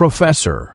Professor.